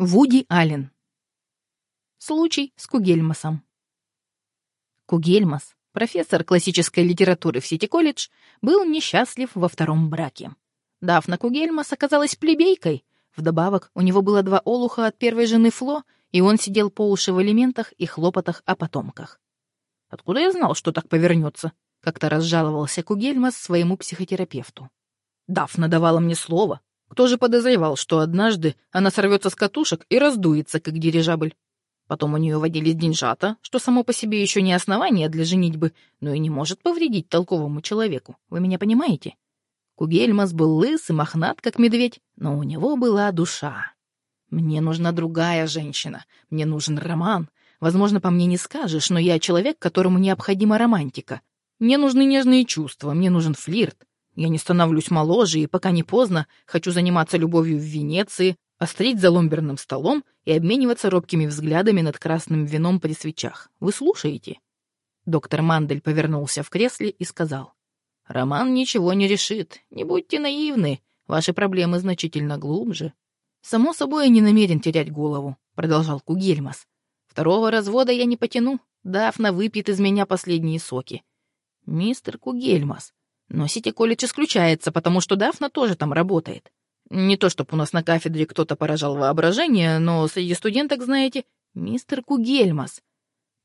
Вуди Аллен. Случай с Кугельмасом. Кугельмас, профессор классической литературы в Сити-колледж, был несчастлив во втором браке. Дафна Кугельмас оказалась плебейкой. Вдобавок, у него было два олуха от первой жены Фло, и он сидел по уши в элементах и хлопотах о потомках. «Откуда я знал, что так повернется?» — как-то разжаловался Кугельмас своему психотерапевту. «Дафна давала мне слово, кто же подозревал, что однажды она сорвется с катушек и раздуется, как дирижабль? Потом у нее водились деньжата, что само по себе еще не основание для женитьбы, но и не может повредить толковому человеку. Вы меня понимаете? Кугельмас был лыс и мохнат, как медведь, но у него была душа. Мне нужна другая женщина, мне нужен роман. Возможно, по мне не скажешь, но я человек, которому необходима романтика. Мне нужны нежные чувства, мне нужен флирт. Я не становлюсь моложе, и пока не поздно, хочу заниматься любовью в Венеции, острить за ломберным столом и обмениваться робкими взглядами над красным вином при свечах. Вы слушаете?» Доктор Мандель повернулся в кресле и сказал. «Роман ничего не решит. Не будьте наивны. Ваши проблемы значительно глубже». «Само собой, я не намерен терять голову», — продолжал Кугельмас. «Второго развода я не потяну. Дафна выпьет из меня последние соки». «Мистер Кугельмас, но Сити-колледж исключается, потому что Дафна тоже там работает. Не то, чтобы у нас на кафедре кто-то поражал воображение, но среди студенток, знаете, мистер Кугельмас.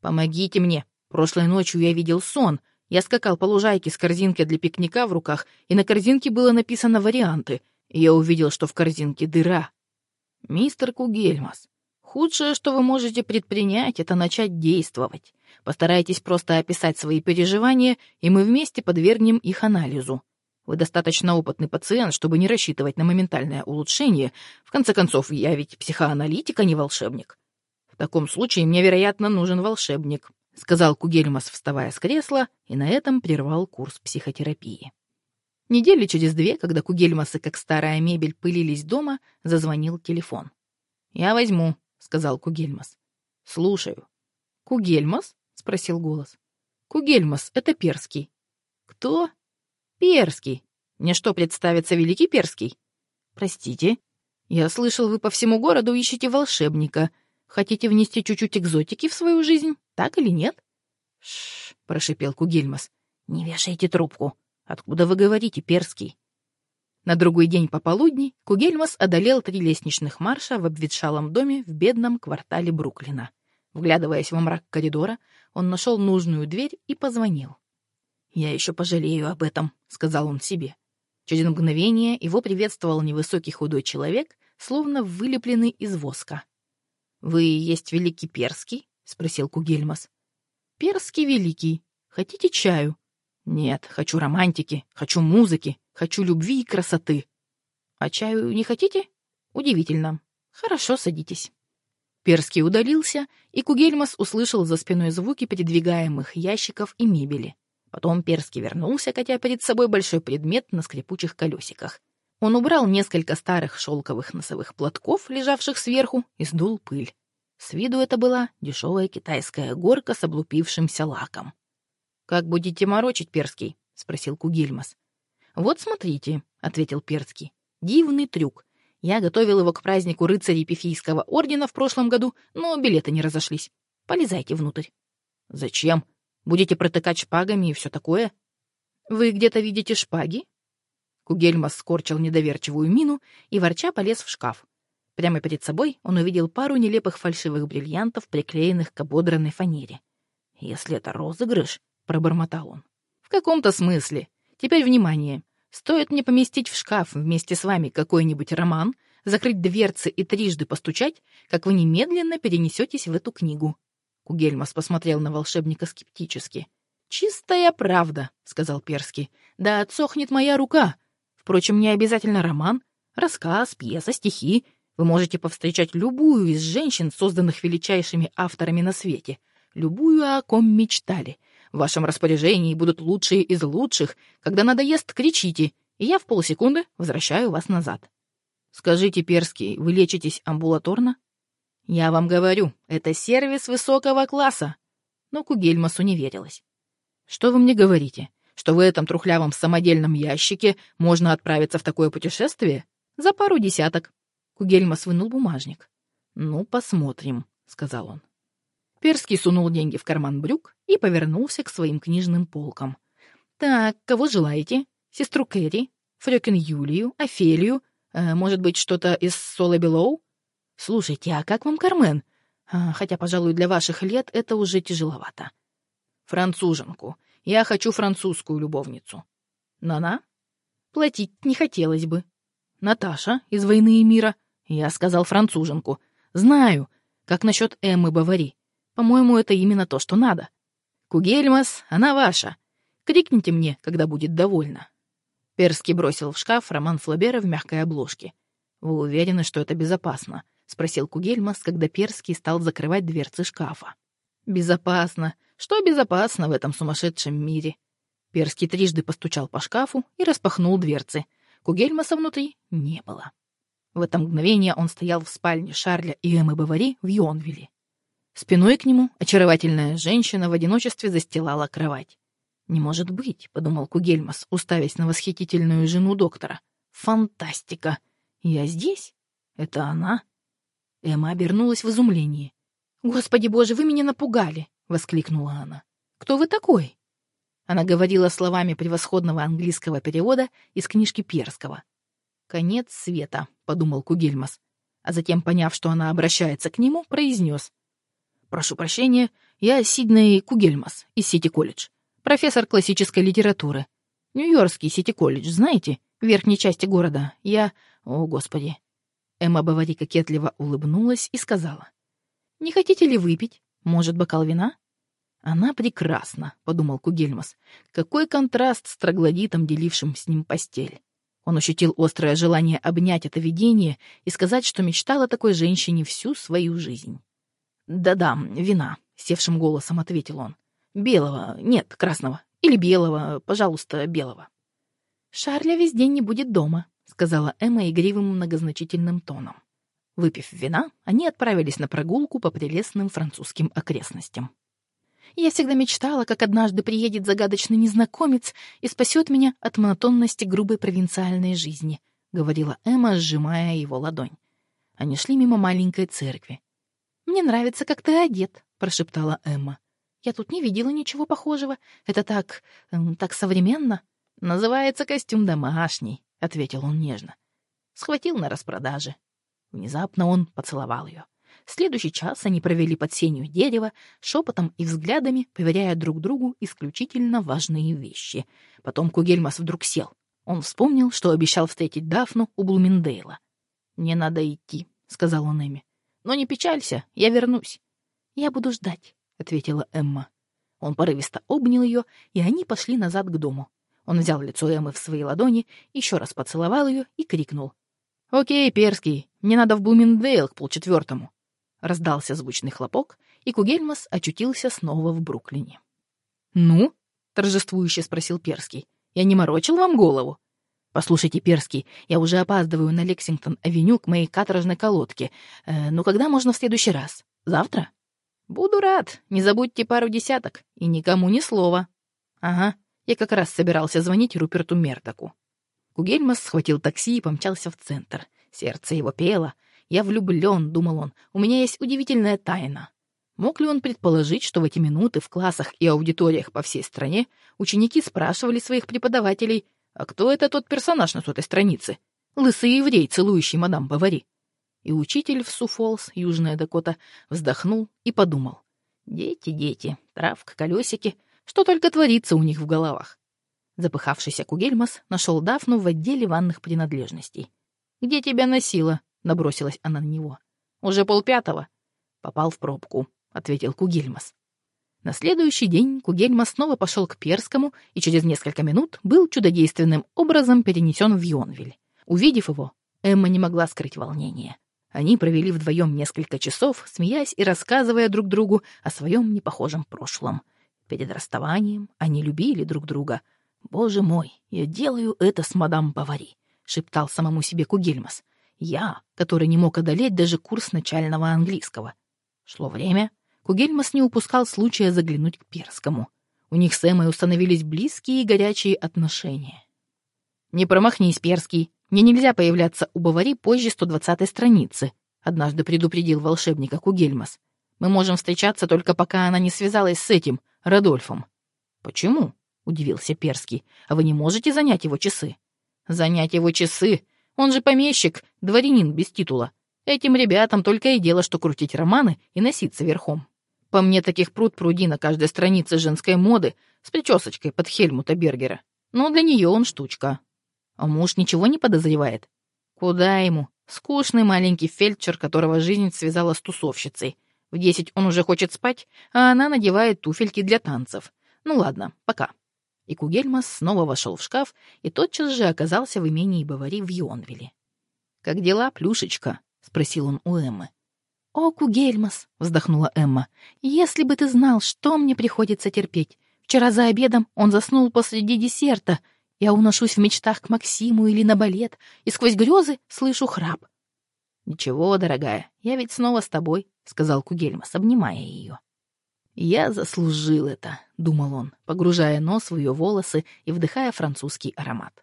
Помогите мне. Прошлой ночью я видел сон. Я скакал по лужайке с корзинкой для пикника в руках, и на корзинке было написано «варианты», и я увидел, что в корзинке дыра. Мистер Кугельмас, худшее, что вы можете предпринять, это начать действовать. Постарайтесь просто описать свои переживания, и мы вместе подвергнем их анализу. Вы достаточно опытный пациент, чтобы не рассчитывать на моментальное улучшение. В конце концов, я ведь психоаналитик, а не волшебник. В таком случае мне, вероятно, нужен волшебник, сказал Кугельмас, вставая с кресла, и на этом прервал курс психотерапии. Недели через две, когда Кугельмасы, как старая мебель, пылились дома, зазвонил телефон. «Я возьму», — сказал Кугельмас. «Слушаю». «Кугельмас?» — спросил голос. «Кугельмас, это Перский». «Кто?» «Перский. Мне что, представится Великий Перский?» «Простите. Я слышал, вы по всему городу ищете волшебника. Хотите внести чуть-чуть экзотики в свою жизнь, так или нет?» «Шш», — прошипел Кугельмас. «Не вешайте трубку. Откуда вы говорите, Перский?» На другой день пополудни Кугельмас одолел три лестничных марша в обветшалом доме в бедном квартале Бруклина. Вглядываясь во мрак коридора, он нашел нужную дверь и позвонил. «Я еще пожалею об этом», — сказал он себе. Через мгновение его приветствовал невысокий худой человек, словно вылепленный из воска. «Вы есть великий перский?» — спросил Кугельмас. «Перский великий. Хотите чаю?» «Нет, хочу романтики, хочу музыки, хочу любви и красоты». «А чаю не хотите?» «Удивительно. Хорошо, садитесь». Перский удалился, и Кугельмас услышал за спиной звуки передвигаемых ящиков и мебели. Потом Перский вернулся, катя перед собой большой предмет на скрипучих колесиках. Он убрал несколько старых шелковых носовых платков, лежавших сверху, и сдул пыль. С виду это была дешевая китайская горка с облупившимся лаком. «Как будете морочить, Перский?» — спросил Кугельмас. «Вот смотрите», — ответил Перский. «Дивный трюк. Я готовил его к празднику рыцарей Пифийского ордена в прошлом году, но билеты не разошлись. Полезайте внутрь. Зачем? Будете протыкать шпагами и все такое? Вы где-то видите шпаги? Кугельмас скорчил недоверчивую мину и, ворча, полез в шкаф. Прямо перед собой он увидел пару нелепых фальшивых бриллиантов, приклеенных к ободранной фанере. «Если это розыгрыш», — пробормотал он. «В каком-то смысле. Теперь внимание. Стоит мне поместить в шкаф вместе с вами какой-нибудь роман, закрыть дверцы и трижды постучать, как вы немедленно перенесетесь в эту книгу. Кугельмас посмотрел на волшебника скептически. «Чистая правда», — сказал Перский. «Да отсохнет моя рука. Впрочем, не обязательно роман. Рассказ, пьеса, стихи. Вы можете повстречать любую из женщин, созданных величайшими авторами на свете. Любую, о ком мечтали. В вашем распоряжении будут лучшие из лучших. Когда надоест, кричите, и я в полсекунды возвращаю вас назад. Скажите, Перский, вы лечитесь амбулаторно? Я вам говорю, это сервис высокого класса. Но Кугельмасу не верилось. Что вы мне говорите? Что в этом трухлявом самодельном ящике можно отправиться в такое путешествие? За пару десяток. Кугельмас вынул бумажник. «Ну, посмотрим», — сказал он. Перский сунул деньги в карман брюк и повернулся к своим книжным полкам. «Так, кого желаете? Сестру Кэрри? Фрёкин Юлию? Офелию? Э, может быть, что-то из Соло Белоу? Слушайте, а как вам Кармен? А, хотя, пожалуй, для ваших лет это уже тяжеловато. Француженку. Я хочу французскую любовницу. Нана? Платить не хотелось бы. Наташа из «Войны и мира». Я сказал француженку. Знаю. Как насчет Эммы Бавари? По-моему, это именно то, что надо. Кугельмас, она ваша. Крикните мне, когда будет довольна. Перский бросил в шкаф роман Флобера в мягкой обложке. «Вы уверены, что это безопасно?» — спросил Кугельмас, когда Перский стал закрывать дверцы шкафа. «Безопасно. Что безопасно в этом сумасшедшем мире?» Перский трижды постучал по шкафу и распахнул дверцы. Кугельмаса внутри не было. В это мгновение он стоял в спальне Шарля и Эммы Бавари в Йонвилле. Спиной к нему очаровательная женщина в одиночестве застилала кровать. «Не может быть», — подумал Кугельмас, уставясь на восхитительную жену доктора. «Фантастика! Я здесь? Это она?» Эмма обернулась в изумлении. «Господи боже, вы меня напугали!» — воскликнула она. «Кто вы такой?» Она говорила словами превосходного английского перевода из книжки Перского. «Конец света», — подумал Кугельмас, а затем, поняв, что она обращается к нему, произнес. «Прошу прощения, я Сидней Кугельмас из Сити-колледж профессор классической литературы. Нью-Йоркский Сити-колледж, знаете, в верхней части города. Я... О, Господи!» Эмма Бавари кокетливо улыбнулась и сказала. «Не хотите ли выпить? Может, бокал вина?» «Она прекрасна», — подумал Кугельмас. «Какой контраст с троглодитом, делившим с ним постель». Он ощутил острое желание обнять это видение и сказать, что мечтал о такой женщине всю свою жизнь. «Да-да, вина», — севшим голосом ответил он. Белого, нет, красного. Или белого, пожалуйста, белого. «Шарля весь день не будет дома», — сказала Эмма игривым многозначительным тоном. Выпив вина, они отправились на прогулку по прелестным французским окрестностям. «Я всегда мечтала, как однажды приедет загадочный незнакомец и спасет меня от монотонности грубой провинциальной жизни», — говорила Эмма, сжимая его ладонь. Они шли мимо маленькой церкви. «Мне нравится, как ты одет», — прошептала Эмма. Я тут не видела ничего похожего. Это так... Эм, так современно. Называется костюм домашний, — ответил он нежно. Схватил на распродаже. Внезапно он поцеловал ее. Следующий час они провели под сенью дерева, шепотом и взглядами, поверяя друг другу исключительно важные вещи. Потом Кугельмас вдруг сел. Он вспомнил, что обещал встретить Дафну у Блумендейла. «Мне надо идти», — сказал он Эми. «Но не печалься, я вернусь. Я буду ждать». — ответила Эмма. Он порывисто обнял ее, и они пошли назад к дому. Он взял лицо Эммы в свои ладони, еще раз поцеловал ее и крикнул. «Окей, Перский, мне надо в Блумендейл к полчетвертому». Раздался звучный хлопок, и Кугельмас очутился снова в Бруклине. «Ну?» — торжествующе спросил Перский. «Я не морочил вам голову?» «Послушайте, Перский, я уже опаздываю на Лексингтон-авеню к моей каторжной колодке. Э, ну когда можно в следующий раз? Завтра?» «Буду рад. Не забудьте пару десяток. И никому ни слова». «Ага. Я как раз собирался звонить Руперту Мертаку». Кугельмас схватил такси и помчался в центр. Сердце его пело. «Я влюблен», — думал он. «У меня есть удивительная тайна». Мог ли он предположить, что в эти минуты в классах и аудиториях по всей стране ученики спрашивали своих преподавателей, «А кто это тот персонаж на сотой странице? Лысый еврей, целующий мадам Бавари?» И учитель в Суфолс, Южная Дакота, вздохнул и подумал. Дети, дети, травка, колесики, что только творится у них в головах. Запыхавшийся Кугельмас нашел Дафну в отделе ванных принадлежностей. «Где тебя носило?» — набросилась она на него. «Уже полпятого». «Попал в пробку», — ответил Кугельмас. На следующий день Кугельмас снова пошел к Перскому и через несколько минут был чудодейственным образом перенесен в Йонвиль. Увидев его, Эмма не могла скрыть волнение. Они провели вдвоем несколько часов, смеясь и рассказывая друг другу о своем непохожем прошлом. Перед расставанием они любили друг друга. «Боже мой, я делаю это с мадам Бавари», — шептал самому себе Кугельмас. «Я, который не мог одолеть даже курс начального английского». Шло время. Кугельмас не упускал случая заглянуть к Перскому. У них с Эмой установились близкие и горячие отношения. «Не промахнись, Перский», мне нельзя появляться у Бавари позже 120-й страницы», однажды предупредил волшебника Кугельмас. Мы можем встречаться только пока она не связалась с этим, Радольфом. Почему? удивился Перский. А вы не можете занять его часы? Занять его часы? Он же помещик, дворянин без титула. Этим ребятам только и дело, что крутить романы и носиться верхом. По мне таких пруд пруди на каждой странице женской моды с причесочкой под Хельмута Бергера. Но для нее он штучка. А муж ничего не подозревает? Куда ему? Скучный маленький фельдшер, которого жизнь связала с тусовщицей. В десять он уже хочет спать, а она надевает туфельки для танцев. Ну ладно, пока. И Кугельмас снова вошел в шкаф и тотчас же оказался в имении Бавари в Йонвилле. «Как дела, Плюшечка?» — спросил он у Эммы. «О, Кугельмас!» — вздохнула Эмма. «Если бы ты знал, что мне приходится терпеть. Вчера за обедом он заснул посреди десерта, я уношусь в мечтах к Максиму или на балет, и сквозь грезы слышу храп. «Ничего, дорогая, я ведь снова с тобой», — сказал Кугельмас, обнимая ее. «Я заслужил это», — думал он, погружая нос в ее волосы и вдыхая французский аромат.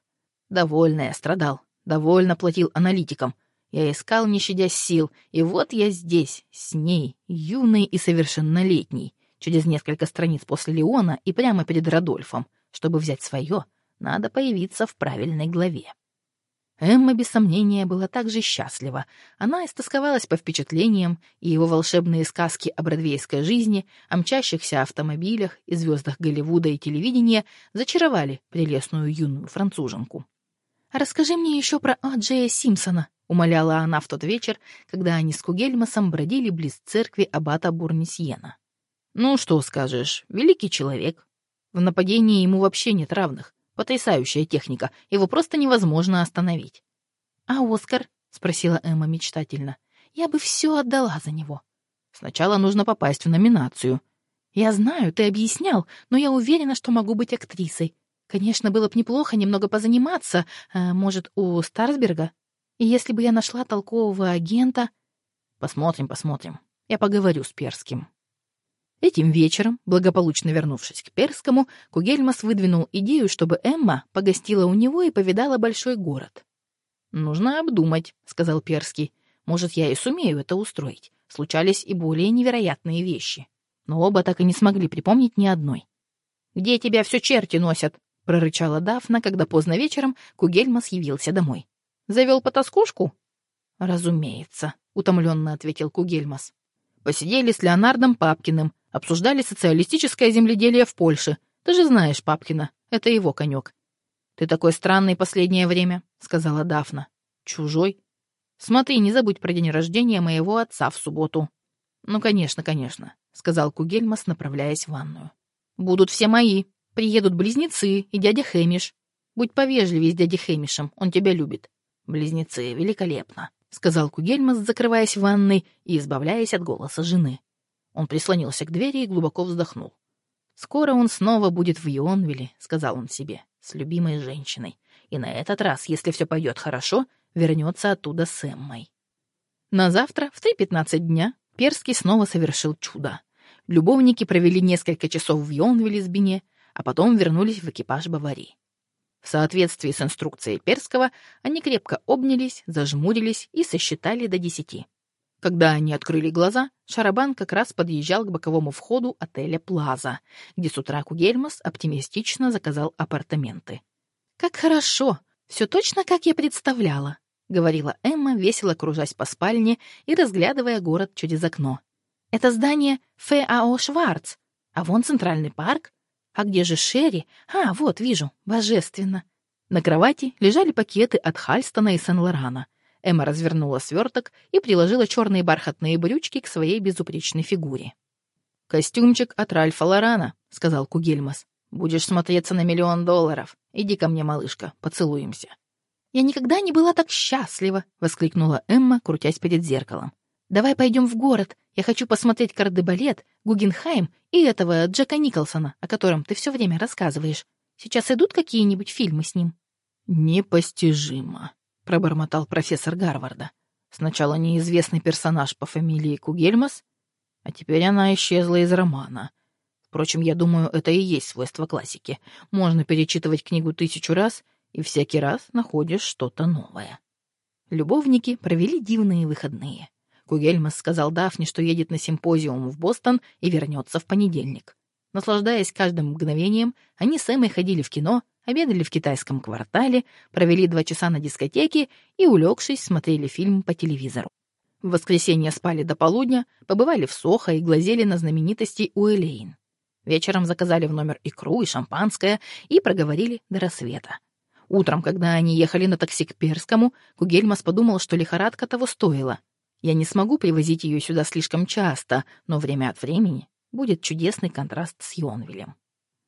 «Довольно я страдал, довольно платил аналитикам. Я искал, не щадя сил, и вот я здесь, с ней, юной и совершеннолетней, через несколько страниц после Леона и прямо перед Радольфом, чтобы взять свое — надо появиться в правильной главе. Эмма, без сомнения, была также счастлива. Она истосковалась по впечатлениям, и его волшебные сказки о бродвейской жизни, о мчащихся автомобилях и звездах Голливуда и телевидения зачаровали прелестную юную француженку. «Расскажи мне еще про Аджея Симпсона», — умоляла она в тот вечер, когда они с Кугельмасом бродили близ церкви аббата Бурнисьена. «Ну, что скажешь, великий человек. В нападении ему вообще нет равных. Потрясающая техника, его просто невозможно остановить. «А Оскар?» — спросила Эмма мечтательно. «Я бы все отдала за него». «Сначала нужно попасть в номинацию». «Я знаю, ты объяснял, но я уверена, что могу быть актрисой. Конечно, было бы неплохо немного позаниматься, э, может, у Старсберга. И если бы я нашла толкового агента...» «Посмотрим, посмотрим. Я поговорю с Перским». Этим вечером, благополучно вернувшись к Перскому, Кугельмас выдвинул идею, чтобы Эмма погостила у него и повидала большой город. «Нужно обдумать», — сказал Перский. «Может, я и сумею это устроить. Случались и более невероятные вещи. Но оба так и не смогли припомнить ни одной. «Где тебя все черти носят?» — прорычала Дафна, когда поздно вечером Кугельмас явился домой. «Завел потаскушку?» «Разумеется», — утомленно ответил Кугельмас. Посидели с Леонардом Папкиным, Обсуждали социалистическое земледелие в Польше. Ты же знаешь Папкина, это его конек. «Ты такой странный последнее время», — сказала Дафна. «Чужой? Смотри, не забудь про день рождения моего отца в субботу». «Ну, конечно, конечно», — сказал Кугельмас, направляясь в ванную. «Будут все мои. Приедут близнецы и дядя Хэмиш. Будь повежливее с дядей Хэмишем, он тебя любит. Близнецы, великолепно», — сказал Кугельмас, закрываясь в ванной и избавляясь от голоса жены. Он прислонился к двери и глубоко вздохнул. «Скоро он снова будет в Йонвилле», — сказал он себе, — «с любимой женщиной. И на этот раз, если все пойдет хорошо, вернется оттуда с Эммой». На завтра, в 3.15 дня, Перский снова совершил чудо. Любовники провели несколько часов в Йонвилле с Бине, а потом вернулись в экипаж Бавари. В соответствии с инструкцией Перского, они крепко обнялись, зажмурились и сосчитали до десяти. Когда они открыли глаза, Шарабан как раз подъезжал к боковому входу отеля «Плаза», где с утра Кугельмас оптимистично заказал апартаменты. «Как хорошо! Все точно, как я представляла», — говорила Эмма, весело кружась по спальне и разглядывая город через окно. «Это здание ФАО «Шварц», а вон Центральный парк. А где же Шерри? А, вот, вижу, божественно». На кровати лежали пакеты от Хальстона и Сен-Лорана — Эмма развернула сверток и приложила черные бархатные брючки к своей безупречной фигуре. «Костюмчик от Ральфа Лорана», — сказал Кугельмас. «Будешь смотреться на миллион долларов. Иди ко мне, малышка, поцелуемся». «Я никогда не была так счастлива!» — воскликнула Эмма, крутясь перед зеркалом. «Давай пойдем в город. Я хочу посмотреть кардебалет, Гугенхайм и этого Джека Николсона, о котором ты все время рассказываешь. Сейчас идут какие-нибудь фильмы с ним?» «Непостижимо», пробормотал профессор Гарварда. Сначала неизвестный персонаж по фамилии Кугельмас, а теперь она исчезла из романа. Впрочем, я думаю, это и есть свойство классики. Можно перечитывать книгу тысячу раз, и всякий раз находишь что-то новое. Любовники провели дивные выходные. Кугельмас сказал Дафне, что едет на симпозиум в Бостон и вернется в понедельник. Наслаждаясь каждым мгновением, они с Эммой ходили в кино, обедали в китайском квартале, провели два часа на дискотеке и, улегшись, смотрели фильм по телевизору. В воскресенье спали до полудня, побывали в Сохо и глазели на знаменитостей у Элейн. Вечером заказали в номер икру и шампанское и проговорили до рассвета. Утром, когда они ехали на такси к Перскому, Кугельмас подумал, что лихорадка того стоила. Я не смогу привозить ее сюда слишком часто, но время от времени будет чудесный контраст с Йонвилем.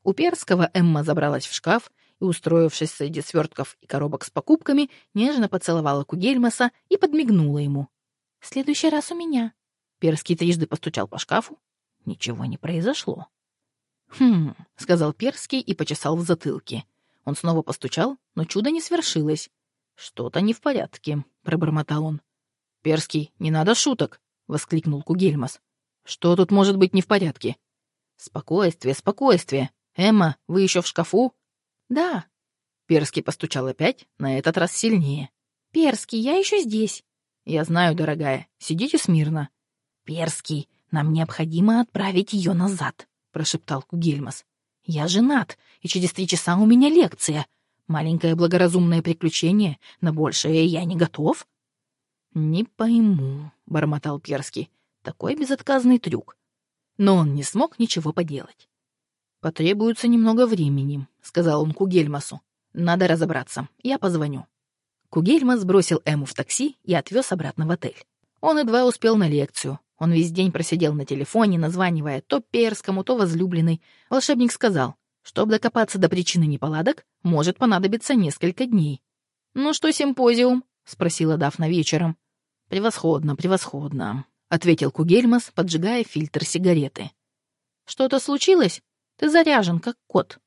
У Перского Эмма забралась в шкаф и, устроившись среди свертков и коробок с покупками, нежно поцеловала Кугельмаса и подмигнула ему. «В следующий раз у меня». Перский трижды постучал по шкафу. Ничего не произошло. «Хм», — сказал Перский и почесал в затылке. Он снова постучал, но чудо не свершилось. «Что-то не в порядке», — пробормотал он. «Перский, не надо шуток», — воскликнул Кугельмас. «Что тут может быть не в порядке?» «Спокойствие, спокойствие. Эмма, вы еще в шкафу?» «Да». Перский постучал опять, на этот раз сильнее. «Перский, я еще здесь». «Я знаю, дорогая. Сидите смирно». «Перский, нам необходимо отправить ее назад», — прошептал Кугельмас. «Я женат, и через три часа у меня лекция. Маленькое благоразумное приключение, на большее я не готов». «Не пойму», — бормотал Перский. «Такой безотказный трюк». Но он не смог ничего поделать. «Потребуется немного времени», — сказал он Кугельмасу. «Надо разобраться. Я позвоню». Кугельмас бросил Эму в такси и отвез обратно в отель. Он едва успел на лекцию. Он весь день просидел на телефоне, названивая то Перскому, то возлюбленной. Волшебник сказал, чтобы докопаться до причины неполадок, может понадобиться несколько дней. «Ну что, симпозиум?» — спросила Дафна вечером. «Превосходно, превосходно», — ответил Кугельмас, поджигая фильтр сигареты. «Что-то случилось? Ты заряжен, как кот».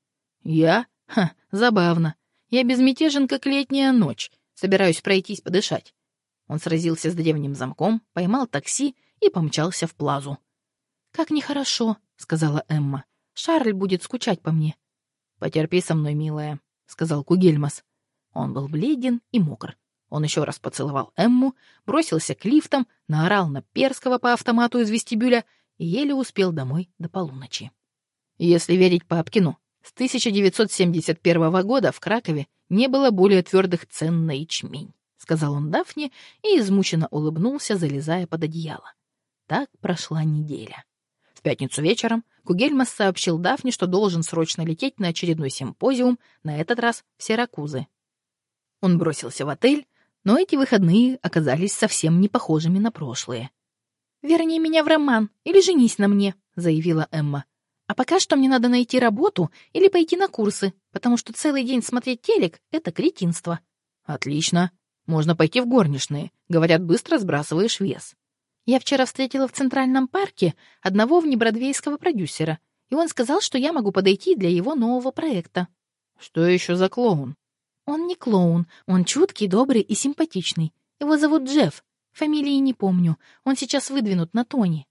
«Я? Ха, забавно. Я безмятежен, как летняя ночь. Собираюсь пройтись подышать». Он сразился с древним замком, поймал такси и помчался в плазу. «Как нехорошо», — сказала Эмма. «Шарль будет скучать по мне». «Потерпи со мной, милая», — сказал Кугельмас. Он был бледен и мокр. Он еще раз поцеловал Эмму, бросился к лифтам, наорал на Перского по автомату из вестибюля и еле успел домой до полуночи. Если верить Папкину, с 1971 года в Кракове не было более твердых цен на ячмень, сказал он Дафне и измученно улыбнулся, залезая под одеяло. Так прошла неделя. В пятницу вечером Кугельмас сообщил Дафне, что должен срочно лететь на очередной симпозиум, на этот раз в Сиракузы. Он бросился в отель, но эти выходные оказались совсем не похожими на прошлые. «Верни меня в роман или женись на мне», — заявила Эмма. «А пока что мне надо найти работу или пойти на курсы, потому что целый день смотреть телек — это кретинство». «Отлично. Можно пойти в горничные. Говорят, быстро сбрасываешь вес». Я вчера встретила в Центральном парке одного внебродвейского продюсера, и он сказал, что я могу подойти для его нового проекта. Что еще за клоун? Он не клоун, он чуткий, добрый и симпатичный. Его зовут Джефф. Фамилии не помню. Он сейчас выдвинут на Тони.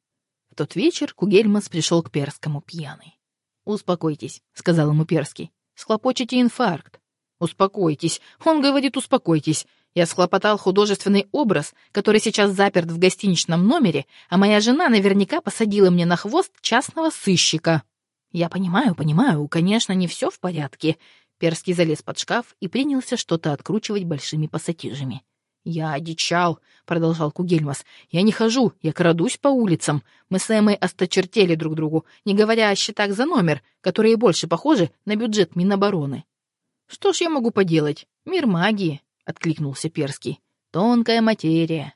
В тот вечер Кугельмас пришел к Перскому пьяный. «Успокойтесь», — сказал ему Перский. «Схлопочете инфаркт». «Успокойтесь». Он говорит «успокойтесь». Я схлопотал художественный образ, который сейчас заперт в гостиничном номере, а моя жена наверняка посадила мне на хвост частного сыщика. Я понимаю, понимаю, конечно, не все в порядке. Перский залез под шкаф и принялся что-то откручивать большими пассатижами. «Я одичал», — продолжал Кугельмас. «Я не хожу, я крадусь по улицам. Мы с Эммой осточертели друг другу, не говоря о счетах за номер, которые больше похожи на бюджет Минобороны». «Что ж я могу поделать? Мир магии. — откликнулся Перский. «Тонкая материя».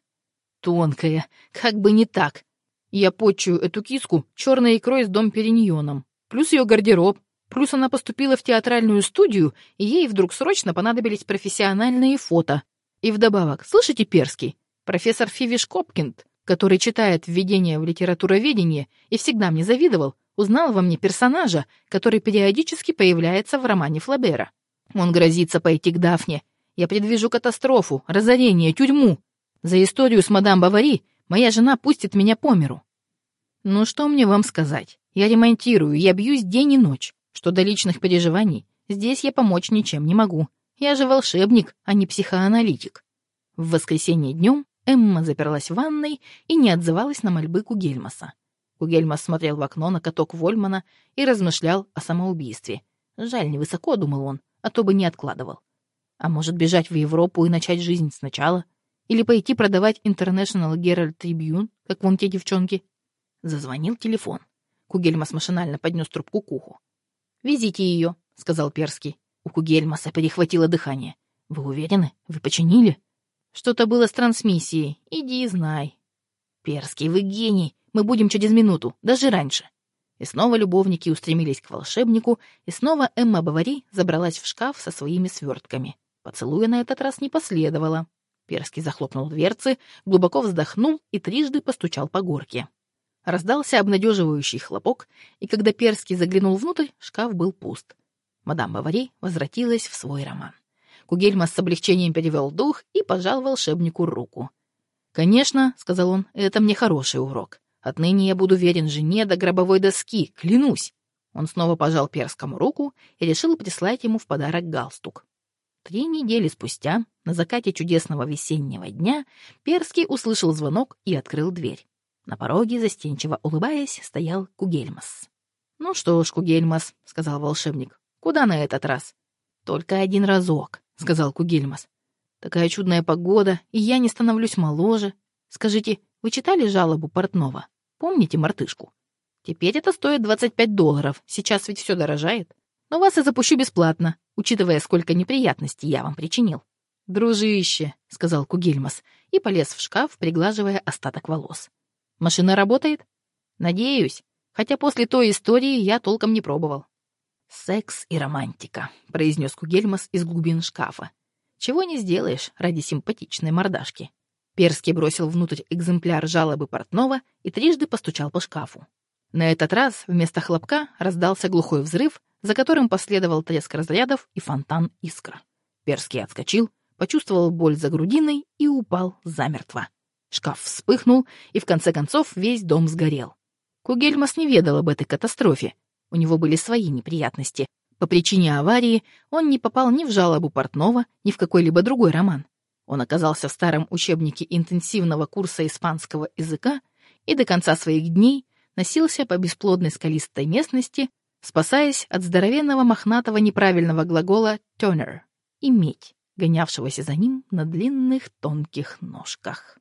«Тонкая. Как бы не так. Я почую эту киску черной икрой с дом периньоном. Плюс ее гардероб. Плюс она поступила в театральную студию, и ей вдруг срочно понадобились профессиональные фото. И вдобавок, слышите, Перский? Профессор Фивиш Копкинд, который читает введение в литературоведение и всегда мне завидовал, узнал во мне персонажа, который периодически появляется в романе Флабера. Он грозится пойти к Дафне я предвижу катастрофу, разорение, тюрьму. За историю с мадам Бавари моя жена пустит меня по миру. Ну что мне вам сказать? Я ремонтирую, я бьюсь день и ночь. Что до личных переживаний, здесь я помочь ничем не могу. Я же волшебник, а не психоаналитик. В воскресенье днем Эмма заперлась в ванной и не отзывалась на мольбы Кугельмаса. Кугельмас смотрел в окно на каток Вольмана и размышлял о самоубийстве. Жаль, невысоко, думал он, а то бы не откладывал. А может, бежать в Европу и начать жизнь сначала? Или пойти продавать International Herald Tribune, как вон те девчонки? Зазвонил телефон. Кугельмас машинально поднес трубку к уху. «Везите ее», — сказал Перский. У Кугельмаса перехватило дыхание. «Вы уверены? Вы починили?» «Что-то было с трансмиссией. Иди и знай». «Перский, вы гений. Мы будем через минуту, даже раньше». И снова любовники устремились к волшебнику, и снова Эмма Бавари забралась в шкаф со своими свертками. Поцелуя на этот раз не последовало. Перский захлопнул дверцы, глубоко вздохнул и трижды постучал по горке. Раздался обнадеживающий хлопок, и когда Перский заглянул внутрь, шкаф был пуст. Мадам Бавари возвратилась в свой роман. Кугельма с облегчением перевел дух и пожал волшебнику руку. «Конечно», — сказал он, — «это мне хороший урок. Отныне я буду верен жене до гробовой доски, клянусь». Он снова пожал Перскому руку и решил прислать ему в подарок галстук. Три недели спустя, на закате чудесного весеннего дня, Перский услышал звонок и открыл дверь. На пороге, застенчиво улыбаясь, стоял Кугельмас. «Ну что ж, Кугельмас», — сказал волшебник, — «куда на этот раз?» «Только один разок», — сказал Кугельмас. «Такая чудная погода, и я не становлюсь моложе. Скажите, вы читали жалобу портного? Помните мартышку? Теперь это стоит 25 долларов, сейчас ведь все дорожает. Но вас и запущу бесплатно, учитывая, сколько неприятностей я вам причинил». «Дружище», — сказал Кугельмас и полез в шкаф, приглаживая остаток волос. «Машина работает?» «Надеюсь, хотя после той истории я толком не пробовал». «Секс и романтика», — произнес Кугельмас из глубин шкафа. «Чего не сделаешь ради симпатичной мордашки». Перский бросил внутрь экземпляр жалобы портного и трижды постучал по шкафу. На этот раз вместо хлопка раздался глухой взрыв, за которым последовал треск разрядов и фонтан искра. Перский отскочил, почувствовал боль за грудиной и упал замертво. Шкаф вспыхнул, и в конце концов весь дом сгорел. Кугельмас не ведал об этой катастрофе, у него были свои неприятности. По причине аварии он не попал ни в жалобу портного, ни в какой-либо другой роман. Он оказался в старом учебнике интенсивного курса испанского языка и до конца своих дней носился по бесплодной скалистой местности, спасаясь от здоровенного мохнатого неправильного глагола «тёнер» — «иметь», гонявшегося за ним на длинных тонких ножках.